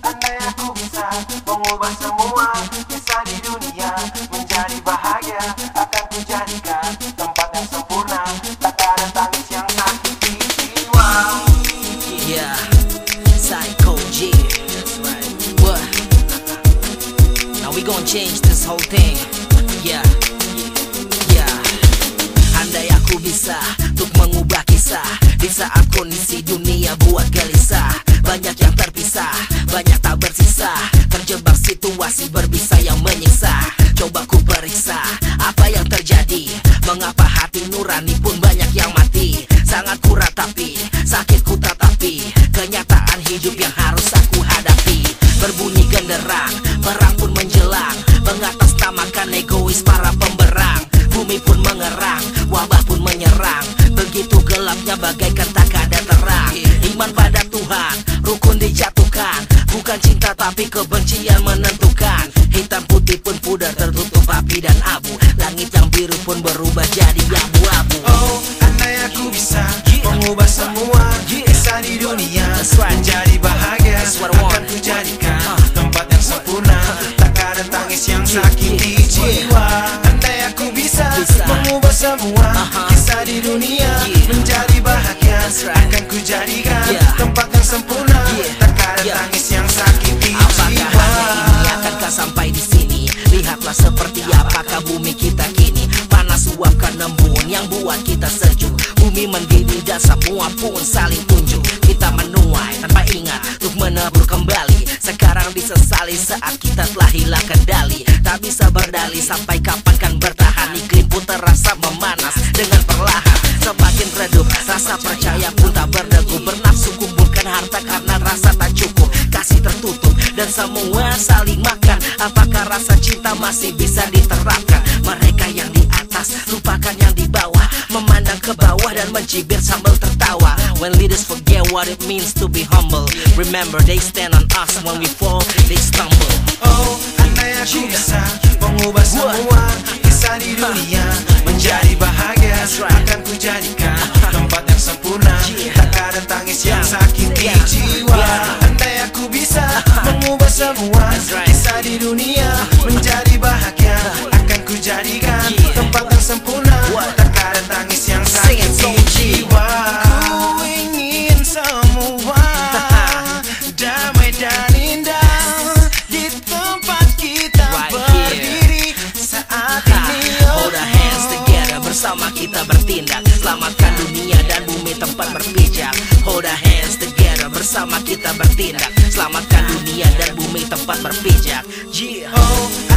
Andai aku bisa mengubah semua kisah di dunia menjadi bahagia Akan ku jadikan tempat yang sempurna Tak ada tangis yang sakiti jiwa Yeah, Psycho G. That's right. What? Now we gonna change this whole thing. Yeah, yeah. Andai aku bisa untuk mengubah kisah di saat kondisi dunia buat gelisah. Tapi sakit ku tatapi. Kenyataan hidup yang harus aku hadapi. Berbunyi genderang, perang pun menjelang. Mengatasnamakan egois para pemberang. Bumi pun mengerang, wabah pun menyerang. Begitu gelapnya bagaikan tak ada terang. Iman pada Tuhan, rukun dijatuhkan. Bukan cinta tapi kebencian menentukan. Hitam putih pun pudar tertutup api dan abu. Langit yang biru pun berubah jadi abu-abu. Dunia. Menjadi bahagia. Akan ku jadikan tempat yang sempurna. Tak ada tangis yang sakiti. Apakah jiwa hanya ini akankah sampai di sini? Lihatlah seperti apakah bumi kita kini. Panas uapkan embun yang buat kita sejuk. Bumi mendidih dan semua pun saling tunjuk. Kita menuai tanpa ingat untuk menabur kembali. Sekarang disesali saat kita telah hilang kendali. Tak bisa berdali sampai kapan kan bertahan. Iklim pun terasa memanas dengan perlahan rasa percaya pun tak berdegup Bernafsu kumpulkan harta karena rasa tak cukup. Kasih tertutup dan semua saling makan. Apakah rasa cinta masih bisa diterapkan? Mereka yang di atas lupakan yang di bawah. Memandang ke bawah dan mencibir sambil tertawa. When leaders forget what it means to be humble. Remember they stand on us when we fall they stumble. Oh, andai aku bisa mengubah semua kisah di dunia di dunia menjadi bahagia. Akan ku jadikan tempat yang sempurna? Tak ada tangis yang Sing it, sakiti Soul G. jiwa. Ku ingin semua damai dan indah di tempat kita berdiri saat ini. Hold our hands together bersama kita bertindak. Selamatkan dunia dan bumi tempat berpijak. Hold our hands together bersama kita bertindak. Selamatkan dunia dan bumi tempat berpijak. Yeah